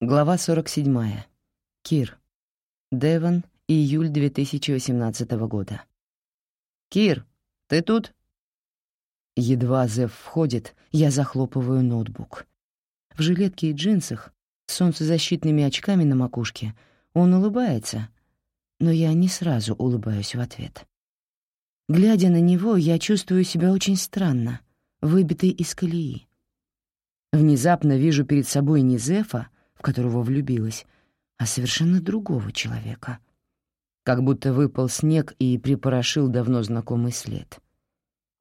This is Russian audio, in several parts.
Глава 47. Кир. Девон, июль 2018 года. «Кир, ты тут?» Едва Зев входит, я захлопываю ноутбук. В жилетке и джинсах, с солнцезащитными очками на макушке, он улыбается, но я не сразу улыбаюсь в ответ. Глядя на него, я чувствую себя очень странно, выбитой из колеи. Внезапно вижу перед собой не Зефа, в которого влюбилась, а совершенно другого человека. Как будто выпал снег и припорошил давно знакомый след.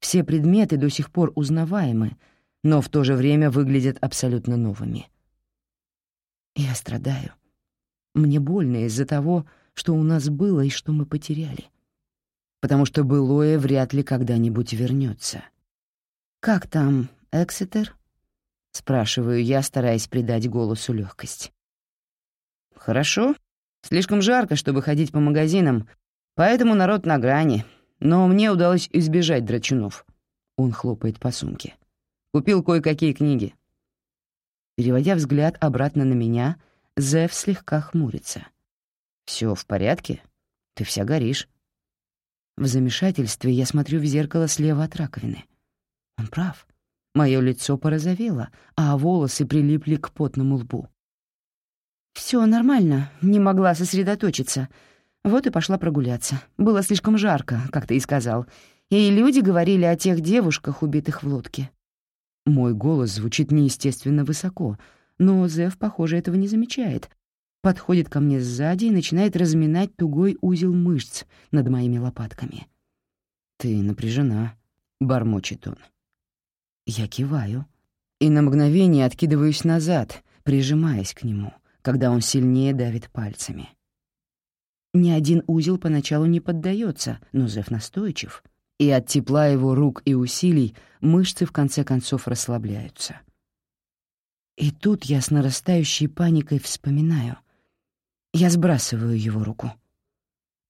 Все предметы до сих пор узнаваемы, но в то же время выглядят абсолютно новыми. Я страдаю. Мне больно из-за того, что у нас было и что мы потеряли. Потому что былое вряд ли когда-нибудь вернется. «Как там, Эксетер?» — спрашиваю я, стараясь придать голосу легкость. «Хорошо. Слишком жарко, чтобы ходить по магазинам, поэтому народ на грани. Но мне удалось избежать драчунов». Он хлопает по сумке. «Купил кое-какие книги». Переводя взгляд обратно на меня, Зев слегка хмурится. «Всё в порядке? Ты вся горишь». В замешательстве я смотрю в зеркало слева от раковины. Он прав. Мое лицо порозовело, а волосы прилипли к потному лбу. Все нормально, не могла сосредоточиться. Вот и пошла прогуляться. Было слишком жарко, как ты и сказал. И люди говорили о тех девушках, убитых в лодке. Мой голос звучит неестественно высоко, но Зев, похоже, этого не замечает. Подходит ко мне сзади и начинает разминать тугой узел мышц над моими лопатками. «Ты напряжена», — бормочет он. Я киваю и на мгновение откидываюсь назад, прижимаясь к нему, когда он сильнее давит пальцами. Ни один узел поначалу не поддается, но Зев настойчив, и от тепла его рук и усилий мышцы в конце концов расслабляются. И тут я с нарастающей паникой вспоминаю. Я сбрасываю его руку.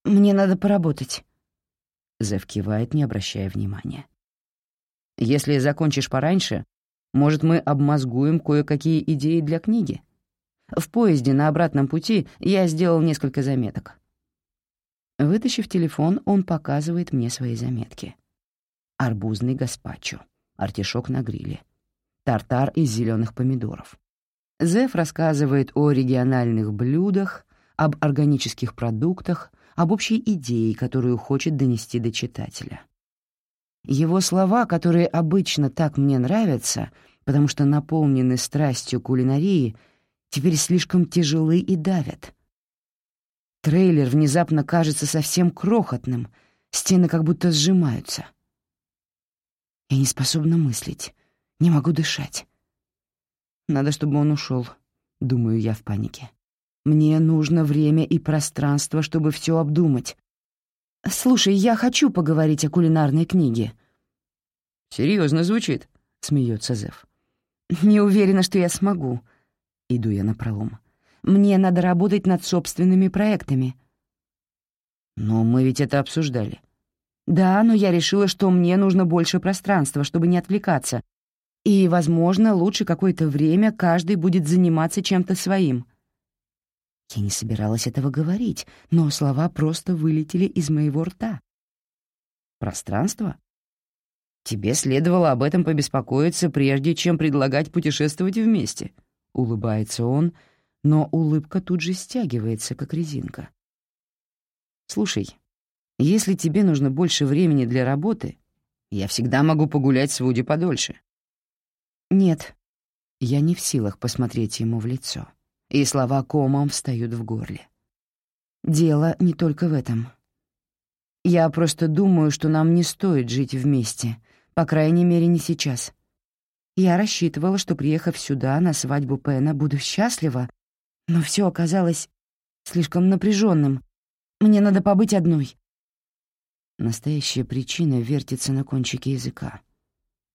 «Мне надо поработать». Зев кивает, не обращая внимания. Если закончишь пораньше, может, мы обмозгуем кое-какие идеи для книги? В поезде на обратном пути я сделал несколько заметок. Вытащив телефон, он показывает мне свои заметки. Арбузный гаспачо, артишок на гриле, тартар из зеленых помидоров. Зеф рассказывает о региональных блюдах, об органических продуктах, об общей идее, которую хочет донести до читателя. Его слова, которые обычно так мне нравятся, потому что наполнены страстью кулинарии, теперь слишком тяжелы и давят. Трейлер внезапно кажется совсем крохотным, стены как будто сжимаются. Я не способна мыслить, не могу дышать. Надо, чтобы он ушел, думаю я в панике. Мне нужно время и пространство, чтобы все обдумать, «Слушай, я хочу поговорить о кулинарной книге». Серьезно звучит», — смеется Зев. «Не уверена, что я смогу». Иду я напролом. «Мне надо работать над собственными проектами». «Но мы ведь это обсуждали». «Да, но я решила, что мне нужно больше пространства, чтобы не отвлекаться. И, возможно, лучше какое-то время каждый будет заниматься чем-то своим». Я не собиралась этого говорить, но слова просто вылетели из моего рта. «Пространство? Тебе следовало об этом побеспокоиться, прежде чем предлагать путешествовать вместе», — улыбается он, но улыбка тут же стягивается, как резинка. «Слушай, если тебе нужно больше времени для работы, я всегда могу погулять с Вуди подольше». «Нет, я не в силах посмотреть ему в лицо» и слова комом встают в горле. Дело не только в этом. Я просто думаю, что нам не стоит жить вместе, по крайней мере, не сейчас. Я рассчитывала, что, приехав сюда на свадьбу Пена, буду счастлива, но все оказалось слишком напряженным. Мне надо побыть одной. Настоящая причина вертится на кончике языка.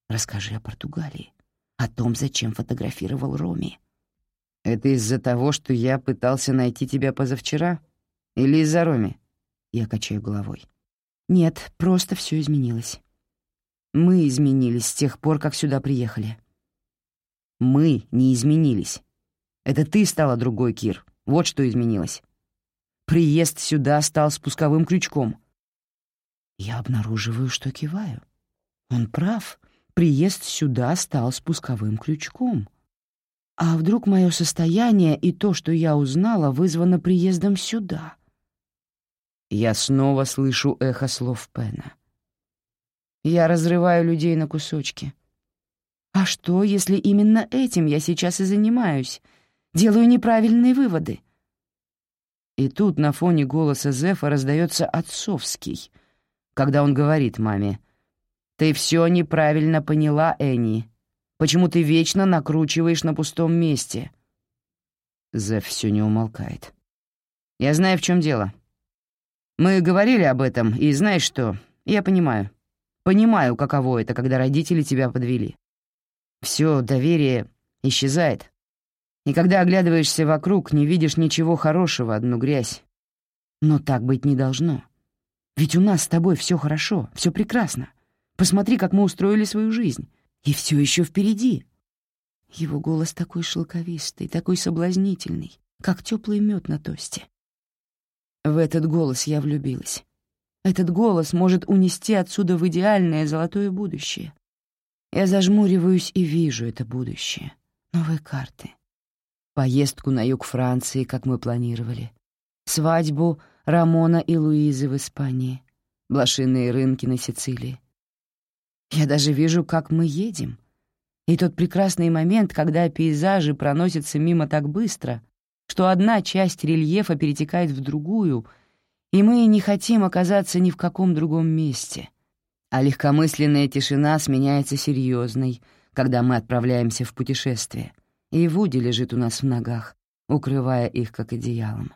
Расскажи о Португалии, о том, зачем фотографировал Роми. «Это из-за того, что я пытался найти тебя позавчера? Или из-за Роми?» Я качаю головой. «Нет, просто все изменилось. Мы изменились с тех пор, как сюда приехали». «Мы не изменились. Это ты стала другой, Кир. Вот что изменилось. Приезд сюда стал спусковым крючком. Я обнаруживаю, что киваю. Он прав. Приезд сюда стал спусковым крючком. А вдруг мое состояние и то, что я узнала, вызвано приездом сюда? Я снова слышу эхо слов Пена. Я разрываю людей на кусочки. А что, если именно этим я сейчас и занимаюсь? Делаю неправильные выводы. И тут на фоне голоса Зефа раздается отцовский, когда он говорит маме, «Ты все неправильно поняла, Энни. Почему ты вечно накручиваешь на пустом месте?» Зеф все не умолкает. «Я знаю, в чем дело. Мы говорили об этом, и знаешь что, я понимаю. Понимаю, каково это, когда родители тебя подвели. Все доверие исчезает. И когда оглядываешься вокруг, не видишь ничего хорошего, одну грязь. Но так быть не должно. Ведь у нас с тобой все хорошо, все прекрасно. Посмотри, как мы устроили свою жизнь. И все еще впереди. Его голос такой шелковистый, такой соблазнительный, как теплый мед на тосте. В этот голос я влюбилась. Этот голос может унести отсюда в идеальное золотое будущее. Я зажмуриваюсь и вижу это будущее. Новые карты. Поездку на юг Франции, как мы планировали. Свадьбу Рамона и Луизы в Испании. Блошиные рынки на Сицилии. Я даже вижу, как мы едем. И тот прекрасный момент, когда пейзажи проносятся мимо так быстро, что одна часть рельефа перетекает в другую, и мы не хотим оказаться ни в каком другом месте. А легкомысленная тишина сменяется серьезной, когда мы отправляемся в путешествие, и Вуди лежит у нас в ногах, укрывая их как одеялом.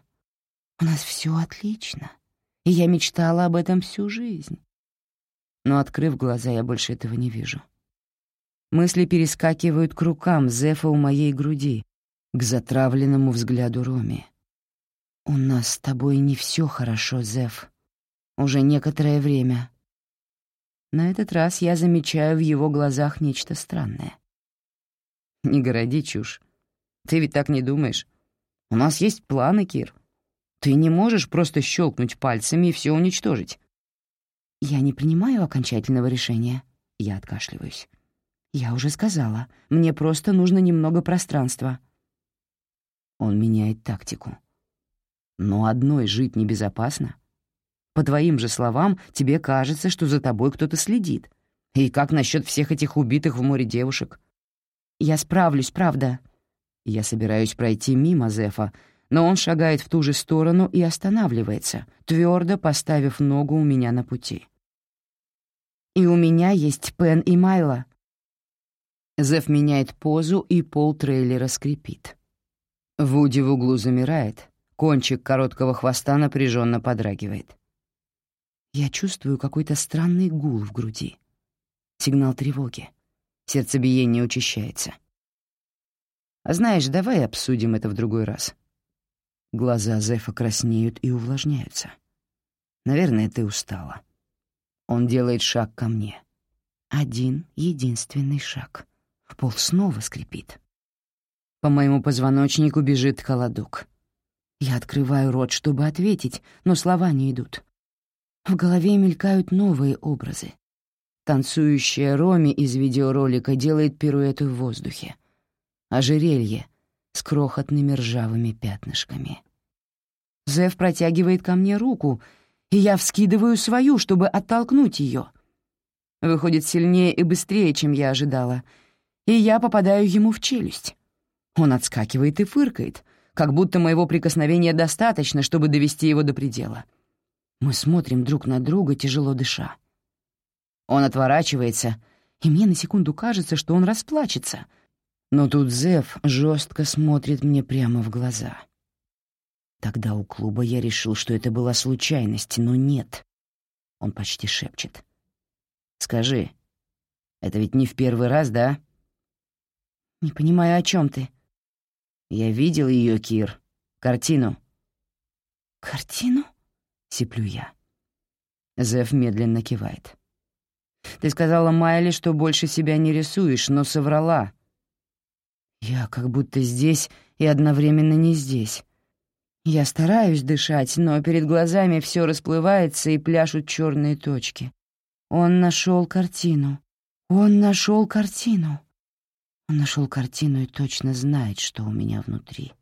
У нас все отлично, и я мечтала об этом всю жизнь но, открыв глаза, я больше этого не вижу. Мысли перескакивают к рукам Зефа у моей груди, к затравленному взгляду Роми. «У нас с тобой не все хорошо, Зеф. Уже некоторое время». На этот раз я замечаю в его глазах нечто странное. «Не городи чушь. Ты ведь так не думаешь. У нас есть планы, Кир. Ты не можешь просто щелкнуть пальцами и все уничтожить. «Я не принимаю окончательного решения». Я откашливаюсь. «Я уже сказала, мне просто нужно немного пространства». Он меняет тактику. «Но одной жить небезопасно. По твоим же словам, тебе кажется, что за тобой кто-то следит. И как насчет всех этих убитых в море девушек?» «Я справлюсь, правда». Я собираюсь пройти мимо Зефа, но он шагает в ту же сторону и останавливается, твердо поставив ногу у меня на пути. «И у меня есть Пен и Майла». Зев меняет позу, и пол трейлера скрипит. Вуди в углу замирает, кончик короткого хвоста напряженно подрагивает. Я чувствую какой-то странный гул в груди. Сигнал тревоги. Сердцебиение учащается. А знаешь, давай обсудим это в другой раз. Глаза Зефа краснеют и увлажняются. Наверное, ты устала. Он делает шаг ко мне. Один единственный шаг. Пол снова скрипит. По моему позвоночнику бежит холодок. Я открываю рот, чтобы ответить, но слова не идут. В голове мелькают новые образы. Танцующая Роми из видеоролика делает пируэты в воздухе. Ожерелье — с крохотными ржавыми пятнышками. Зев протягивает ко мне руку, и я вскидываю свою, чтобы оттолкнуть ее. Выходит сильнее и быстрее, чем я ожидала, и я попадаю ему в челюсть. Он отскакивает и фыркает, как будто моего прикосновения достаточно, чтобы довести его до предела. Мы смотрим друг на друга, тяжело дыша. Он отворачивается, и мне на секунду кажется, что он расплачется — но тут Зев жестко смотрит мне прямо в глаза. Тогда у клуба я решил, что это была случайность, но нет. Он почти шепчет. «Скажи, это ведь не в первый раз, да?» «Не понимаю, о чем ты?» «Я видел ее, Кир. Картину». «Картину?» — сиплю я. Зев медленно кивает. «Ты сказала Майли, что больше себя не рисуешь, но соврала. Я как будто здесь и одновременно не здесь. Я стараюсь дышать, но перед глазами все расплывается и пляшут черные точки. Он нашел картину. Он нашел картину. Он нашел картину и точно знает, что у меня внутри.